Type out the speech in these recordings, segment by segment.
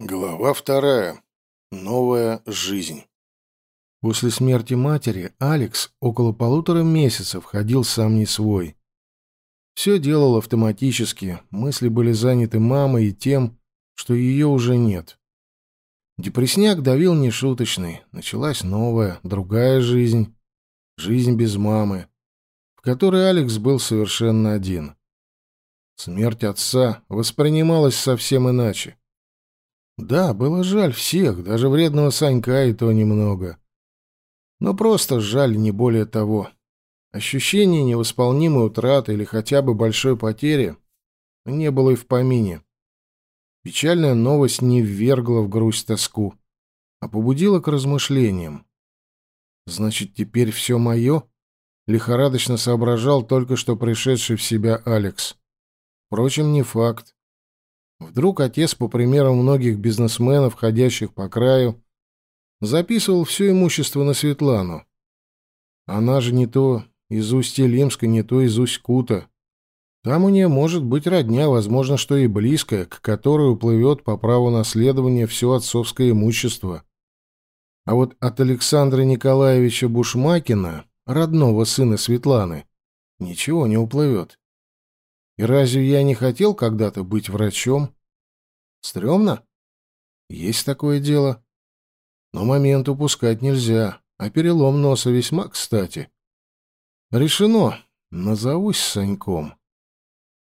Глава вторая. Новая жизнь. После смерти матери Алекс около полутора месяцев ходил сам не свой. Все делал автоматически, мысли были заняты мамой и тем, что ее уже нет. Депресняк давил нешуточный, началась новая, другая жизнь, жизнь без мамы, в которой Алекс был совершенно один. Смерть отца воспринималась совсем иначе. Да, было жаль всех, даже вредного Санька и то немного. Но просто жаль, не более того. Ощущение невосполнимой утраты или хотя бы большой потери не было и в помине. Печальная новость не ввергла в грусть тоску, а побудила к размышлениям. Значит, теперь все мое? Лихорадочно соображал только что пришедший в себя Алекс. Впрочем, не факт. Вдруг отец, по примеру многих бизнесменов, ходящих по краю, записывал все имущество на Светлану. Она же не то из Усть-Илимска, не то из Усть-Кута. Там у нее может быть родня, возможно, что и близкая, к которой уплывет по праву наследования все отцовское имущество. А вот от Александра Николаевича Бушмакина, родного сына Светланы, ничего не уплывет. И разве я не хотел когда-то быть врачом? Стремно? Есть такое дело. Но момент упускать нельзя, а перелом носа весьма кстати. Решено. Назовусь Саньком.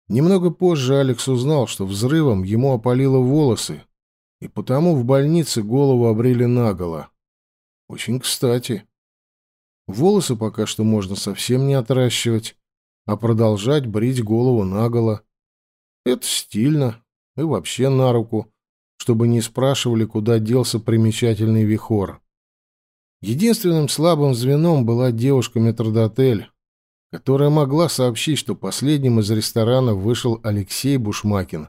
Немного позже Алекс узнал, что взрывом ему опалило волосы, и потому в больнице голову обрили наголо. Очень кстати. Волосы пока что можно совсем не отращивать, а продолжать брить голову наголо. Это стильно и вообще на руку, чтобы не спрашивали, куда делся примечательный вихор. Единственным слабым звеном была девушка-метродотель, которая могла сообщить, что последним из ресторана вышел Алексей Бушмакин,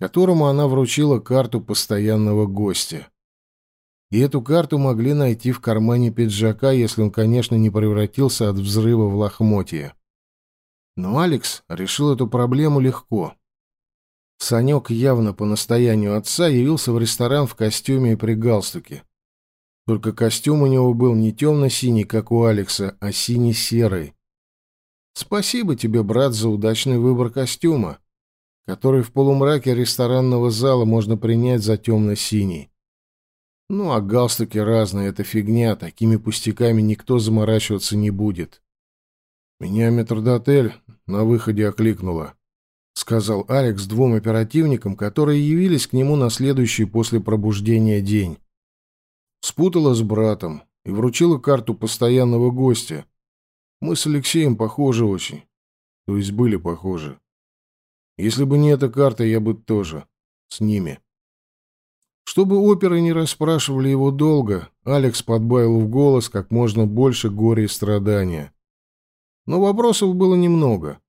которому она вручила карту постоянного гостя. И эту карту могли найти в кармане пиджака, если он, конечно, не превратился от взрыва в лохмотье. Но Алекс решил эту проблему легко. Санек явно по настоянию отца явился в ресторан в костюме и при галстуке. Только костюм у него был не темно-синий, как у Алекса, а синий-серый. Спасибо тебе, брат, за удачный выбор костюма, который в полумраке ресторанного зала можно принять за темно-синий. Ну, а галстуки разные — это фигня, такими пустяками никто заморачиваться не будет. Меня метрдотель на выходе окликнула, сказал Алекс двум оперативникам, которые явились к нему на следующий после пробуждения день. Спутала с братом и вручила карту постоянного гостя. Мы с Алексеем похожи очень. То есть были похожи. Если бы не эта карта, я бы тоже с ними. Чтобы оперы не расспрашивали его долго, Алекс подбавил в голос как можно больше горя и страдания. Но вопросов было немного.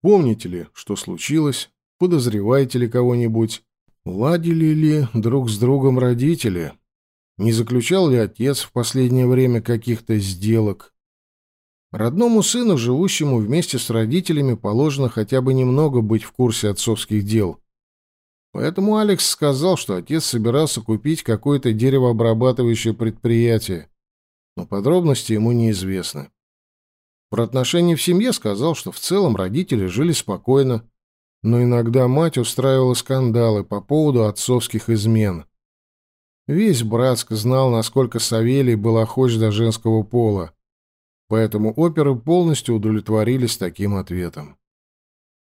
Помните ли, что случилось? Подозреваете ли кого-нибудь? Ладили ли друг с другом родители? Не заключал ли отец в последнее время каких-то сделок? Родному сыну, живущему вместе с родителями, положено хотя бы немного быть в курсе отцовских дел. Поэтому Алекс сказал, что отец собирался купить какое-то деревообрабатывающее предприятие, но подробности ему неизвестны. Про отношения в семье сказал, что в целом родители жили спокойно, но иногда мать устраивала скандалы по поводу отцовских измен. Весь Братск знал, насколько Савелий был охоч до женского пола, поэтому оперы полностью удовлетворились таким ответом.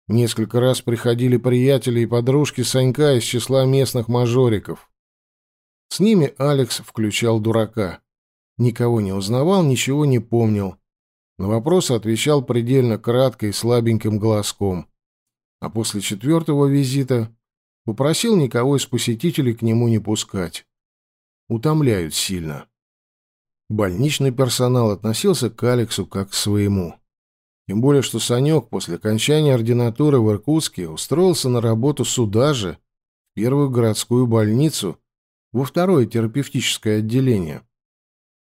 Несколько раз приходили приятели и подружки Санька из числа местных мажориков. С ними Алекс включал дурака. Никого не узнавал, ничего не помнил, на вопросы отвечал предельно кратко и слабеньким голоском. А после четвертого визита попросил никого из посетителей к нему не пускать. Утомляют сильно. Больничный персонал относился к Алексу как к своему. Тем более, что Санек после окончания ординатуры в Иркутске устроился на работу сюда же, в первую городскую больницу, во второе терапевтическое отделение.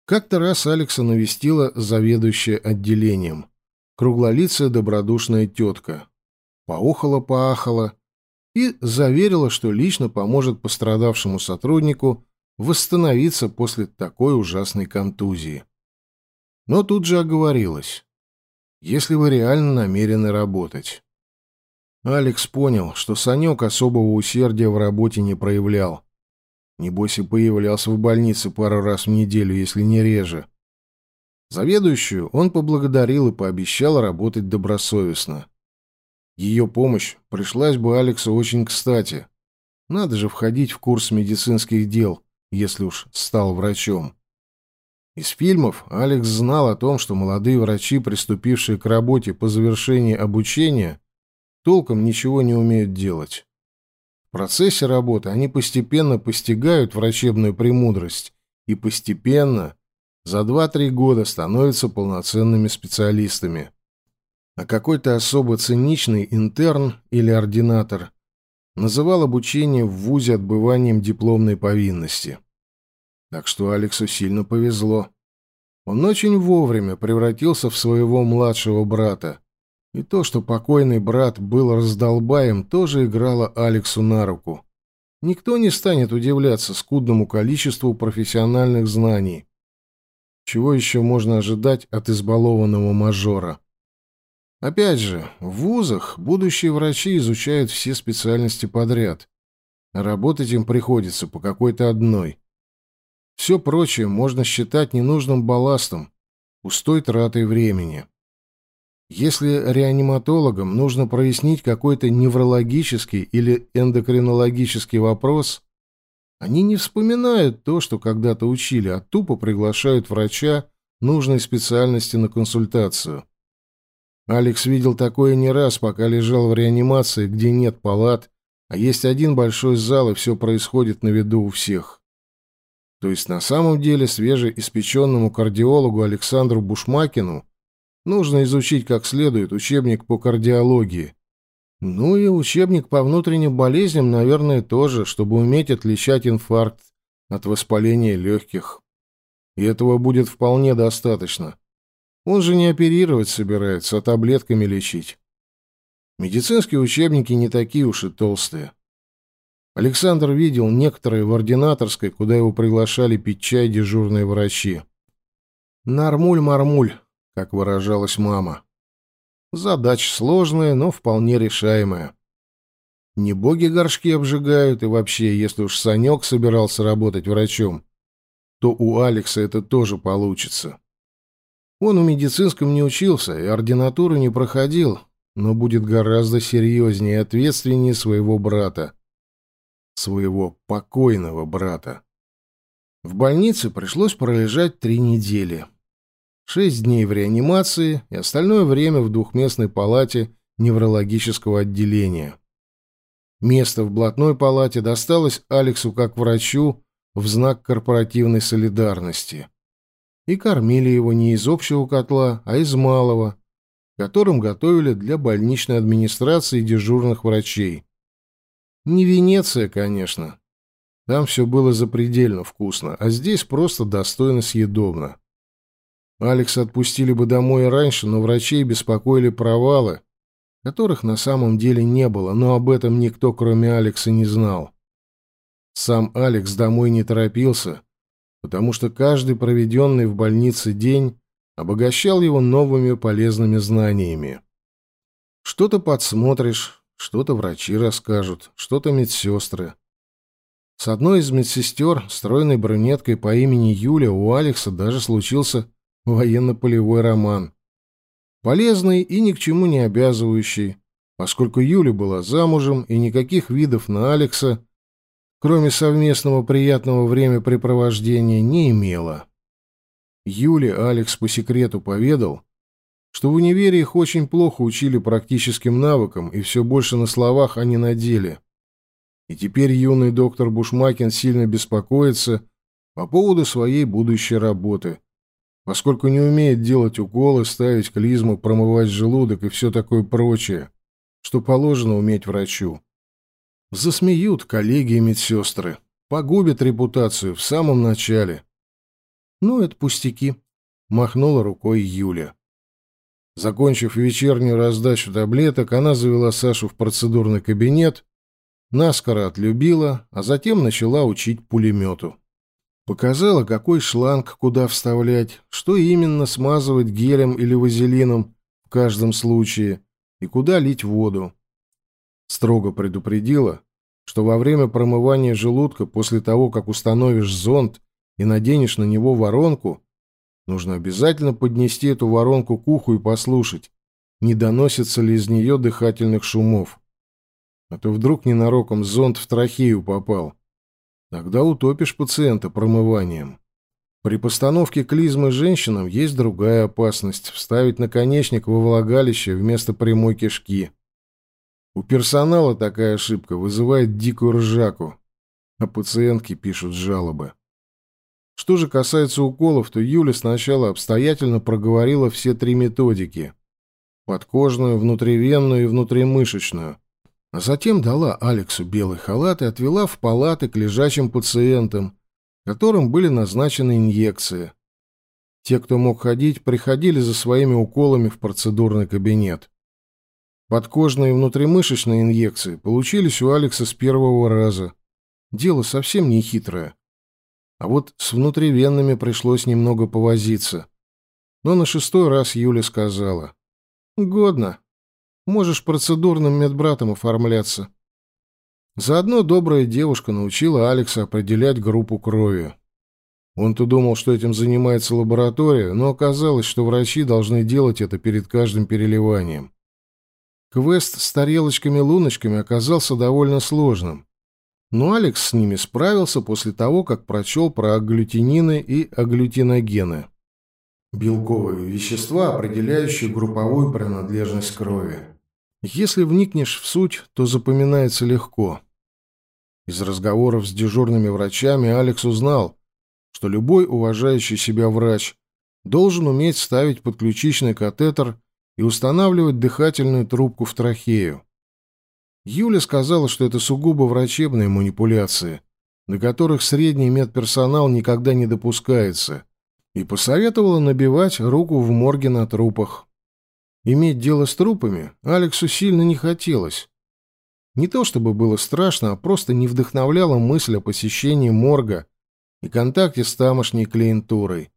Как-то раз Алекса навестила заведующая отделением. Круглолицая добродушная тетка. Поухала-поахала и заверила, что лично поможет пострадавшему сотруднику восстановиться после такой ужасной контузии. Но тут же оговорилась. Если вы реально намерены работать. Алекс понял, что Санек особого усердия в работе не проявлял. Небось и появлялся в больнице пару раз в неделю, если не реже. Заведующую он поблагодарил и пообещал работать добросовестно. Ее помощь пришлась бы Алексу очень кстати. Надо же входить в курс медицинских дел, если уж стал врачом. Из фильмов Алекс знал о том, что молодые врачи, приступившие к работе по завершении обучения, толком ничего не умеют делать. В процессе работы они постепенно постигают врачебную премудрость и постепенно, за 2-3 года, становятся полноценными специалистами. А какой-то особо циничный интерн или ординатор называл обучение в ВУЗе отбыванием дипломной повинности. Так что Алексу сильно повезло. Он очень вовремя превратился в своего младшего брата. И то, что покойный брат был раздолбаем, тоже играло Алексу на руку. Никто не станет удивляться скудному количеству профессиональных знаний. Чего еще можно ожидать от избалованного мажора? Опять же, в вузах будущие врачи изучают все специальности подряд. работать им приходится по какой-то одной. Все прочее можно считать ненужным балластом, пустой тратой времени. Если реаниматологам нужно прояснить какой-то неврологический или эндокринологический вопрос, они не вспоминают то, что когда-то учили, а тупо приглашают врача нужной специальности на консультацию. Алекс видел такое не раз, пока лежал в реанимации, где нет палат, а есть один большой зал, и все происходит на виду у всех. То есть на самом деле свежеиспеченному кардиологу Александру Бушмакину Нужно изучить как следует учебник по кардиологии. Ну и учебник по внутренним болезням, наверное, тоже, чтобы уметь отличать инфаркт от воспаления легких. И этого будет вполне достаточно. Он же не оперировать собирается, а таблетками лечить. Медицинские учебники не такие уж и толстые. Александр видел некоторые в ординаторской, куда его приглашали пить чай дежурные врачи. «Нормуль-мармуль», как выражалась мама. Задача сложная, но вполне решаемая. Не боги горшки обжигают, и вообще, если уж Санек собирался работать врачом, то у Алекса это тоже получится. Он в медицинском не учился и ординатуру не проходил, но будет гораздо серьезнее и ответственнее своего брата. Своего покойного брата. В больнице пришлось пролежать три недели шесть дней в реанимации и остальное время в двухместной палате неврологического отделения. Место в блатной палате досталось Алексу как врачу в знак корпоративной солидарности. И кормили его не из общего котла, а из малого, которым готовили для больничной администрации дежурных врачей. Не Венеция, конечно. Там все было запредельно вкусно, а здесь просто достойно съедобно. Алекса отпустили бы домой раньше, но врачей беспокоили провалы, которых на самом деле не было, но об этом никто, кроме Алекса, не знал. Сам Алекс домой не торопился, потому что каждый проведенный в больнице день обогащал его новыми полезными знаниями. Что-то подсмотришь, что-то врачи расскажут, что-то медсестры. С одной из медсестер, стройной брюнеткой по имени Юля, у Алекса даже случился военно-полевой роман. Полезный и ни к чему не обязывающий, поскольку Юля была замужем и никаких видов на Алекса, кроме совместного приятного времяпрепровождения, не имела. Юле Алекс по секрету поведал, что в универе их очень плохо учили практическим навыкам и все больше на словах, а не на деле. И теперь юный доктор Бушмакин сильно беспокоится по поводу своей будущей работы – поскольку не умеет делать уколы, ставить клизму, промывать желудок и все такое прочее, что положено уметь врачу. Засмеют коллеги и медсестры, погубят репутацию в самом начале. Ну, это пустяки, махнула рукой Юля. Закончив вечернюю раздачу таблеток, она завела Сашу в процедурный кабинет наскоро отлюбила, а затем начала учить пулемету. Показала, какой шланг куда вставлять, что именно смазывать гелем или вазелином в каждом случае и куда лить воду. Строго предупредила, что во время промывания желудка после того, как установишь зонд и наденешь на него воронку, нужно обязательно поднести эту воронку к уху и послушать, не доносится ли из нее дыхательных шумов. А то вдруг ненароком зонд в трахею попал. Тогда утопишь пациента промыванием. При постановке клизмы женщинам есть другая опасность – вставить наконечник во влагалище вместо прямой кишки. У персонала такая ошибка вызывает дикую ржаку, а пациентки пишут жалобы. Что же касается уколов, то Юля сначала обстоятельно проговорила все три методики – подкожную, внутривенную и внутримышечную, затем дала Алексу белый халат и отвела в палаты к лежачим пациентам, которым были назначены инъекции. Те, кто мог ходить, приходили за своими уколами в процедурный кабинет. Подкожные и внутримышечные инъекции получились у Алекса с первого раза. Дело совсем не хитрое. А вот с внутривенными пришлось немного повозиться. Но на шестой раз Юля сказала. «Годно. Можешь процедурным медбратом оформляться». Заодно добрая девушка научила Алекса определять группу крови. Он-то думал, что этим занимается лаборатория, но оказалось, что врачи должны делать это перед каждым переливанием. Квест с тарелочками-луночками оказался довольно сложным. Но Алекс с ними справился после того, как прочел про агглютинины и агглютиногены. Белковые вещества, определяющие групповую принадлежность крови. Если вникнешь в суть, то запоминается легко. Из разговоров с дежурными врачами Алекс узнал, что любой уважающий себя врач должен уметь ставить подключичный катетер и устанавливать дыхательную трубку в трахею. Юля сказала, что это сугубо врачебные манипуляции, на которых средний медперсонал никогда не допускается, и посоветовала набивать руку в морге на трупах. Иметь дело с трупами Алексу сильно не хотелось. Не то чтобы было страшно, а просто не вдохновляла мысль о посещении морга и контакте с тамошней клиентурой.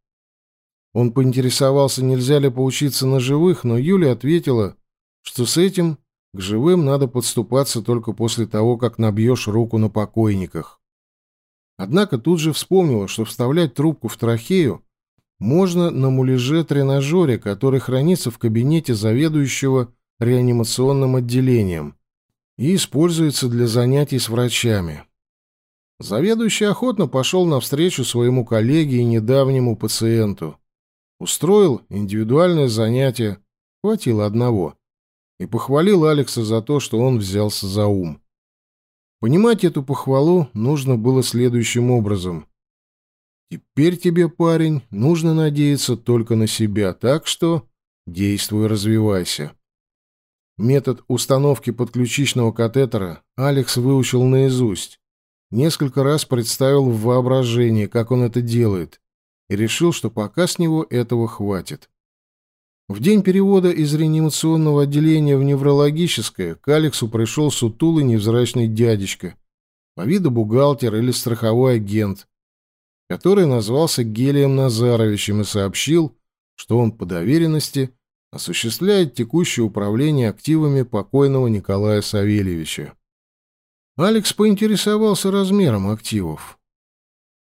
Он поинтересовался, нельзя ли поучиться на живых, но Юля ответила, что с этим к живым надо подступаться только после того, как набьешь руку на покойниках. Однако тут же вспомнила, что вставлять трубку в трахею можно на муляже-тренажере, который хранится в кабинете заведующего реанимационным отделением и используется для занятий с врачами. Заведующий охотно пошел навстречу своему коллеге и недавнему пациенту. Устроил индивидуальное занятие, хватило одного, и похвалил Алекса за то, что он взялся за ум. Понимать эту похвалу нужно было следующим образом. Теперь тебе, парень, нужно надеяться только на себя, так что действуй развивайся. Метод установки подключичного катетера Алекс выучил наизусть. Несколько раз представил в воображении, как он это делает, и решил, что пока с него этого хватит. В день перевода из реанимационного отделения в неврологическое к Алексу пришел сутулый невзрачный дядечка, по виду бухгалтер или страховой агент, который назвался Гелием Назаровичем и сообщил, что он по доверенности осуществляет текущее управление активами покойного Николая Савельевича. Алекс поинтересовался размером активов.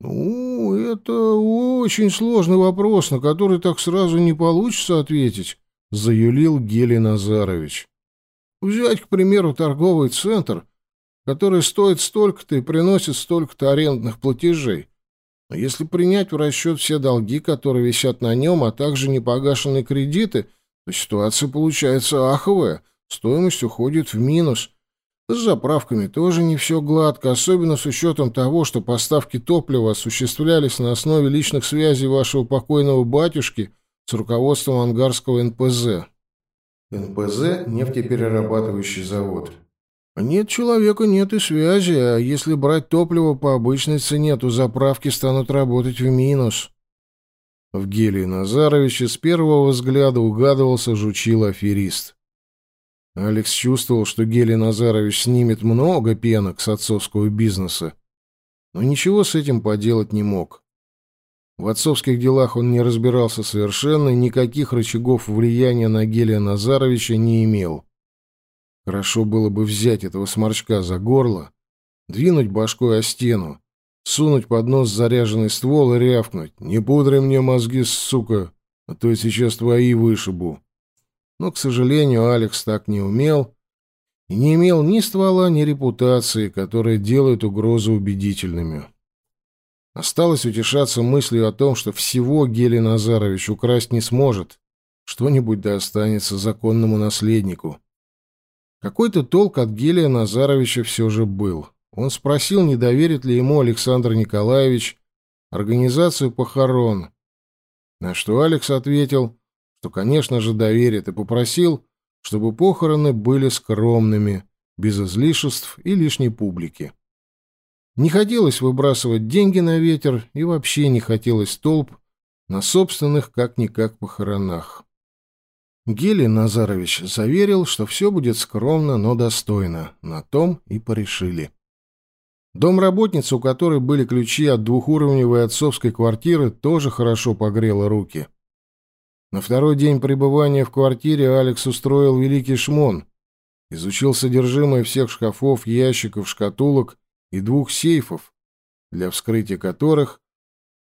«Ну, это очень сложный вопрос, на который так сразу не получится ответить», — заюлил Гелий Назарович. «Взять, к примеру, торговый центр, который стоит столько-то и приносит столько-то арендных платежей. Но если принять в расчет все долги, которые висят на нем, а также непогашенные кредиты, то ситуация получается аховая, стоимость уходит в минус». С заправками тоже не все гладко, особенно с учетом того, что поставки топлива осуществлялись на основе личных связей вашего покойного батюшки с руководством ангарского НПЗ. НПЗ – нефтеперерабатывающий завод. Нет человека, нет и связи, а если брать топливо по обычной цене, то заправки станут работать в минус. В Гелии Назаровиче с первого взгляда угадывался жучил аферист. Алекс чувствовал, что Гелий Назарович снимет много пенок с отцовского бизнеса, но ничего с этим поделать не мог. В отцовских делах он не разбирался совершенно и никаких рычагов влияния на Гелия Назаровича не имел. Хорошо было бы взять этого сморчка за горло, двинуть башкой о стену, сунуть под нос заряженный ствол и рявкнуть «Не пудри мне мозги, сука, а то я сейчас твои вышибу». Но, к сожалению, Алекс так не умел и не имел ни ствола, ни репутации, которые делают угрозы убедительными. Осталось утешаться мыслью о том, что всего Гели Назарович украсть не сможет, что-нибудь да останется законному наследнику. Какой-то толк от Гелия Назаровича все же был. Он спросил, не доверит ли ему Александр Николаевич организацию похорон, на что Алекс ответил, что, конечно же, доверит, и попросил, чтобы похороны были скромными, без излишеств и лишней публики. Не хотелось выбрасывать деньги на ветер и вообще не хотелось толп на собственных как-никак похоронах. Гелий Назарович заверил, что все будет скромно, но достойно. На том и порешили. Домработница, у которой были ключи от двухуровневой отцовской квартиры, тоже хорошо погрела руки. На второй день пребывания в квартире Алекс устроил великий шмон. Изучил содержимое всех шкафов, ящиков, шкатулок и двух сейфов, для вскрытия которых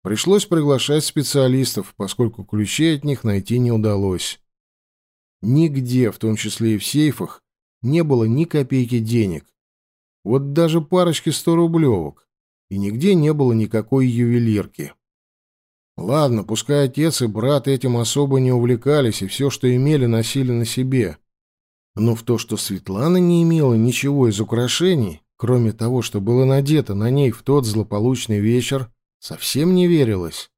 пришлось приглашать специалистов, поскольку ключей от них найти не удалось. Нигде, в том числе и в сейфах, не было ни копейки денег. Вот даже парочки сто-рублевок. И нигде не было никакой ювелирки. Ладно, пускай отец и брат этим особо не увлекались и все, что имели, носили на себе. Но в то, что Светлана не имела ничего из украшений, кроме того, что было надето на ней в тот злополучный вечер, совсем не верилось.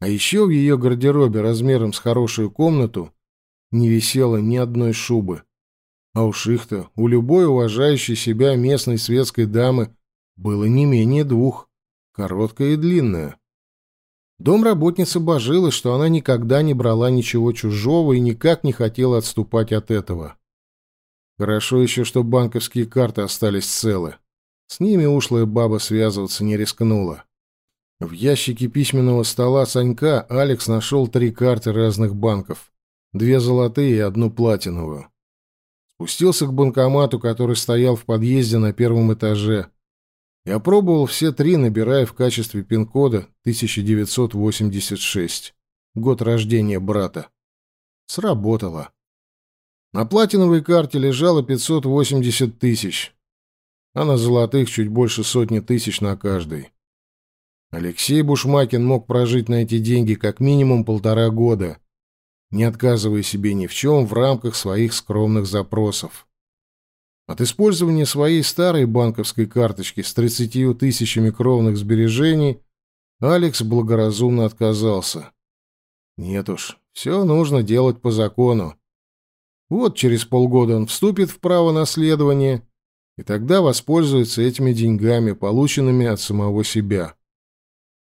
А еще в ее гардеробе размером с хорошую комнату не висело ни одной шубы. А уж их-то у любой уважающей себя местной светской дамы было не менее двух, короткая и длинная. Домработница божилась, что она никогда не брала ничего чужого и никак не хотела отступать от этого. Хорошо еще, что банковские карты остались целы. С ними ушлая баба связываться не рискнула. В ящике письменного стола Санька Алекс нашел три карты разных банков. Две золотые и одну платиновую. Спустился к банкомату, который стоял в подъезде на первом этаже. Я пробовал все три, набирая в качестве пин-кода 1986. Год рождения брата. Сработало. На платиновой карте лежало 580 тысяч, а на золотых чуть больше сотни тысяч на каждой. Алексей Бушмакин мог прожить на эти деньги как минимум полтора года, не отказывая себе ни в чем в рамках своих скромных запросов. От использования своей старой банковской карточки с 30 тысячами кровных сбережений Алекс благоразумно отказался. Нет уж, все нужно делать по закону. Вот через полгода он вступит в право наследования и тогда воспользуется этими деньгами, полученными от самого себя.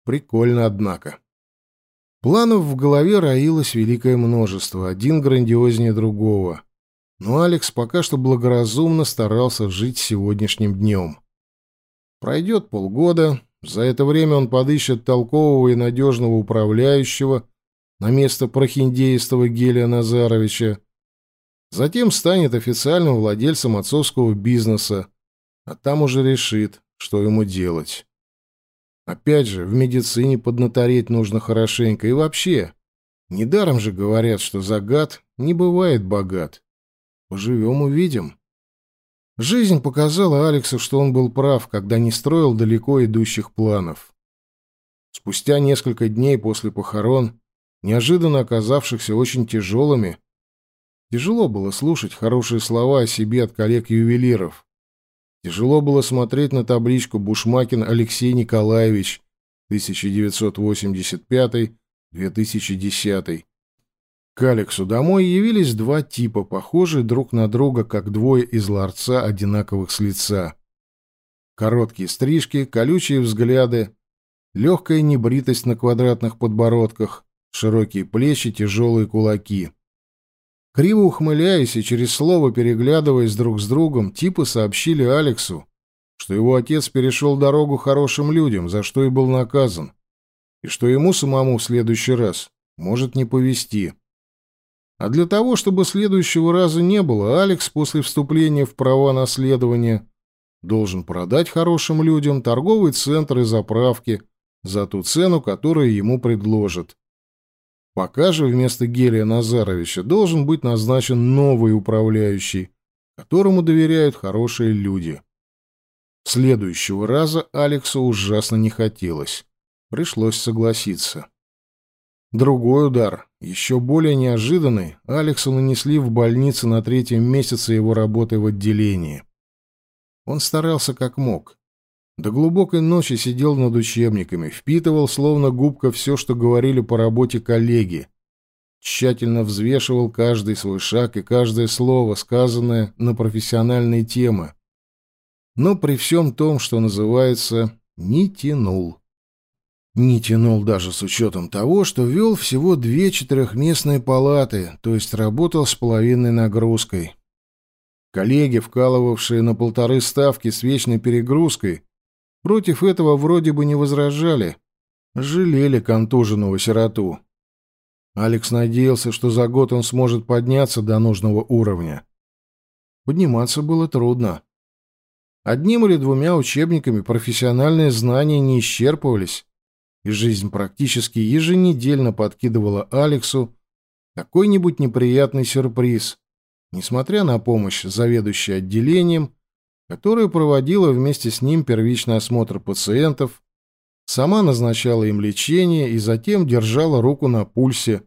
Прикольно, однако. Планов в голове роилось великое множество, один грандиознее другого но Алекс пока что благоразумно старался жить сегодняшним днем. Пройдет полгода, за это время он подыщет толкового и надежного управляющего на место прохиндеистого Гелия Назаровича, затем станет официальным владельцем отцовского бизнеса, а там уже решит, что ему делать. Опять же, в медицине поднатореть нужно хорошенько и вообще. Недаром же говорят, что загад не бывает богат. Поживем, увидим. Жизнь показала Алексу, что он был прав, когда не строил далеко идущих планов. Спустя несколько дней после похорон, неожиданно оказавшихся очень тяжелыми, тяжело было слушать хорошие слова о себе от коллег-ювелиров. Тяжело было смотреть на табличку «Бушмакин Алексей Николаевич, 1985-2010», к Алексу домой явились два типа, похожие друг на друга, как двое из ларца, одинаковых с лица. Короткие стрижки, колючие взгляды, легкая небритость на квадратных подбородках, широкие плечи, тяжелые кулаки. Криво ухмыляясь и через слово переглядываясь друг с другом, типы сообщили Алексу, что его отец перешел дорогу хорошим людям, за что и был наказан, и что ему самому в следующий раз может не повезти. А для того, чтобы следующего раза не было, Алекс после вступления в права наследования должен продать хорошим людям торговый центр и заправки за ту цену, которую ему предложат. Пока же вместо Гелия Назаровича должен быть назначен новый управляющий, которому доверяют хорошие люди. Следующего раза Алексу ужасно не хотелось. Пришлось согласиться. Другой удар, еще более неожиданный, Алексу нанесли в больнице на третьем месяце его работы в отделении. Он старался как мог. До глубокой ночи сидел над учебниками, впитывал словно губка все, что говорили по работе коллеги. Тщательно взвешивал каждый свой шаг и каждое слово, сказанное на профессиональные темы. Но при всем том, что называется, не тянул. Не тянул даже с учетом того, что вел всего две четырехместные палаты, то есть работал с половинной нагрузкой. Коллеги, вкалывавшие на полторы ставки с вечной перегрузкой, Против этого вроде бы не возражали. Жалели контуженного сироту. Алекс надеялся, что за год он сможет подняться до нужного уровня. Подниматься было трудно. Одним или двумя учебниками профессиональные знания не исчерпывались, и жизнь практически еженедельно подкидывала Алексу какой-нибудь неприятный сюрприз, несмотря на помощь заведующей отделением которая проводила вместе с ним первичный осмотр пациентов, сама назначала им лечение и затем держала руку на пульсе,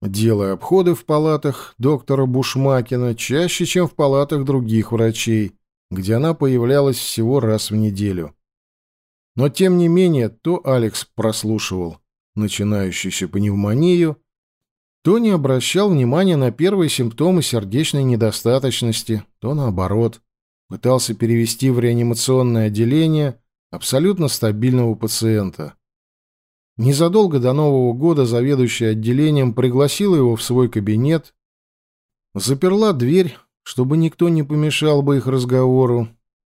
делая обходы в палатах доктора Бушмакина чаще, чем в палатах других врачей, где она появлялась всего раз в неделю. Но, тем не менее, то Алекс прослушивал начинающуюся пневмонию, то не обращал внимания на первые симптомы сердечной недостаточности, то наоборот пытался перевести в реанимационное отделение абсолютно стабильного пациента. Незадолго до Нового года заведующая отделением пригласила его в свой кабинет, заперла дверь, чтобы никто не помешал бы их разговору,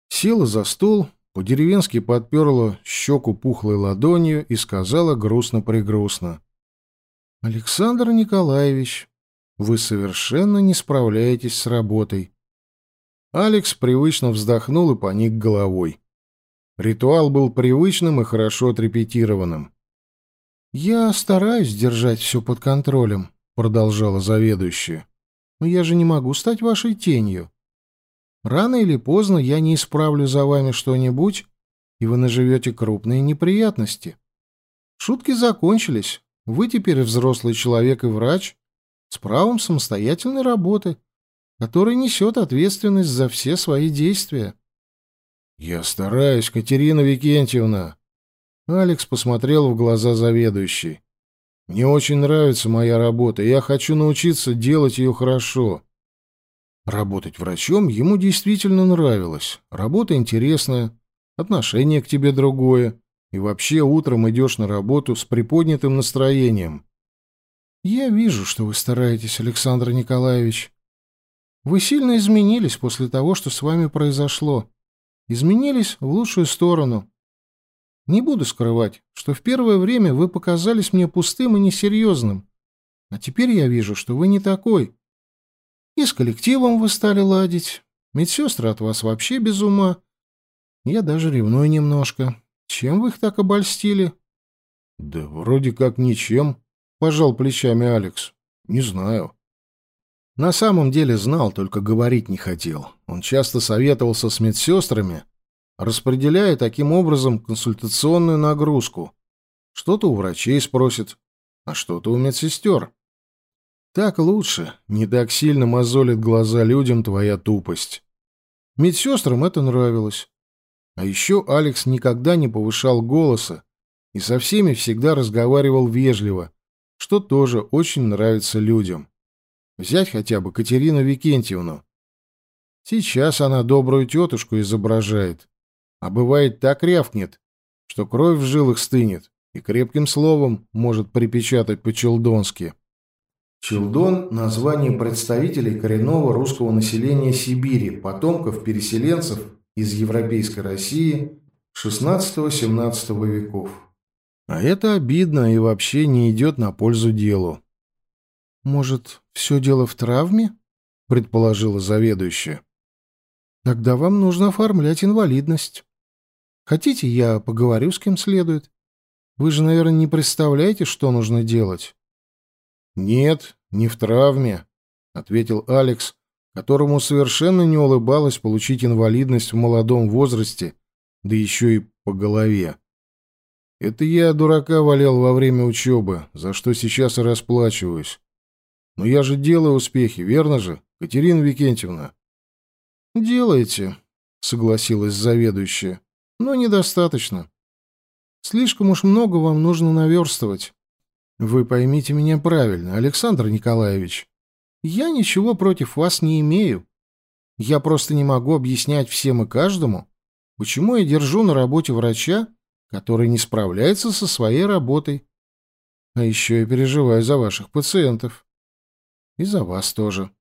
села за стол, по-деревенски подперла щеку пухлой ладонью и сказала грустно-пригрустно. «Александр Николаевич, вы совершенно не справляетесь с работой. Алекс привычно вздохнул и поник головой. Ритуал был привычным и хорошо отрепетированным. «Я стараюсь держать все под контролем», — продолжала заведующая. «Но я же не могу стать вашей тенью. Рано или поздно я не исправлю за вами что-нибудь, и вы наживете крупные неприятности. Шутки закончились. Вы теперь взрослый человек и врач с правом самостоятельной работы который несет ответственность за все свои действия. «Я стараюсь, Катерина Викентьевна!» Алекс посмотрел в глаза заведующей. «Мне очень нравится моя работа, и я хочу научиться делать ее хорошо». Работать врачом ему действительно нравилось. Работа интересная, отношение к тебе другое, и вообще утром идешь на работу с приподнятым настроением. «Я вижу, что вы стараетесь, Александр Николаевич», вы сильно изменились после того, что с вами произошло. Изменились в лучшую сторону. Не буду скрывать, что в первое время вы показались мне пустым и несерьезным. А теперь я вижу, что вы не такой. И с коллективом вы стали ладить. Медсестры от вас вообще без ума. Я даже ревную немножко. Чем вы их так обольстили? — Да вроде как ничем, — пожал плечами Алекс. — Не знаю. На самом деле знал, только говорить не хотел. Он часто советовался с медсестрами, распределяя таким образом консультационную нагрузку. Что-то у врачей спросит, а что-то у медсестер. Так лучше, не так сильно мозолит глаза людям твоя тупость. Медсестрам это нравилось. А еще Алекс никогда не повышал голоса и со всеми всегда разговаривал вежливо, что тоже очень нравится людям. Взять хотя бы Катерину Викентьевну. Сейчас она добрую тетушку изображает, а бывает так рявкнет, что кровь в жилах стынет и крепким словом может припечатать по-челдонски. Челдон – название представителей коренного русского населения Сибири, потомков переселенцев из Европейской России XVI-XVII веков. А это обидно и вообще не идет на пользу делу. «Может, все дело в травме?» — предположила заведующая. «Тогда вам нужно оформлять инвалидность. Хотите, я поговорю с кем следует? Вы же, наверное, не представляете, что нужно делать?» «Нет, не в травме», — ответил Алекс, которому совершенно не улыбалось получить инвалидность в молодом возрасте, да еще и по голове. «Это я дурака валял во время учебы, за что сейчас и расплачиваюсь. Но я же делаю успехи, верно же, Катерина Викентьевна?» «Делаете», — согласилась заведующая, — «но недостаточно. Слишком уж много вам нужно наверстывать. Вы поймите меня правильно, Александр Николаевич. Я ничего против вас не имею. Я просто не могу объяснять всем и каждому, почему я держу на работе врача, который не справляется со своей работой. А еще я переживаю за ваших пациентов. И за вас тоже.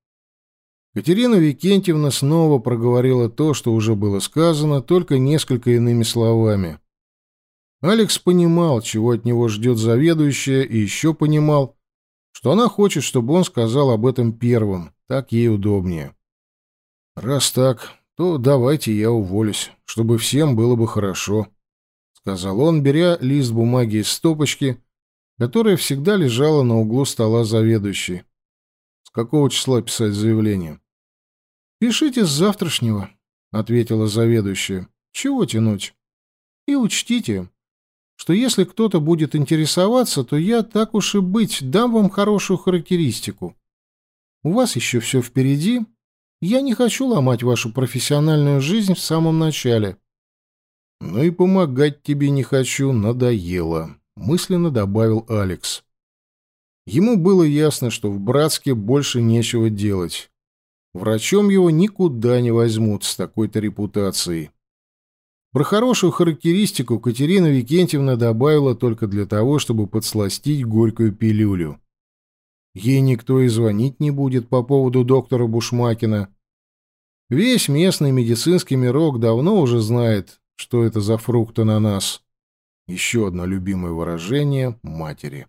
Катерина Викентьевна снова проговорила то, что уже было сказано, только несколько иными словами. Алекс понимал, чего от него ждет заведующая, и еще понимал, что она хочет, чтобы он сказал об этом первым, так ей удобнее. «Раз так, то давайте я уволюсь, чтобы всем было бы хорошо», — сказал он, беря лист бумаги из стопочки, которая всегда лежала на углу стола заведующей. «С какого числа писать заявление?» «Пишите с завтрашнего», — ответила заведующая. «Чего тянуть? И учтите, что если кто-то будет интересоваться, то я, так уж и быть, дам вам хорошую характеристику. У вас еще все впереди. Я не хочу ломать вашу профессиональную жизнь в самом начале. Ну и помогать тебе не хочу, надоело, мысленно добавил Алекс. Ему было ясно, что в Братске больше нечего делать. Врачом его никуда не возьмут с такой-то репутацией. Про хорошую характеристику Катерина Викентьевна добавила только для того, чтобы подсластить горькую пилюлю. Ей никто и звонить не будет по поводу доктора Бушмакина. Весь местный медицинский мирок давно уже знает, что это за фрукт ананас. Еще одно любимое выражение матери.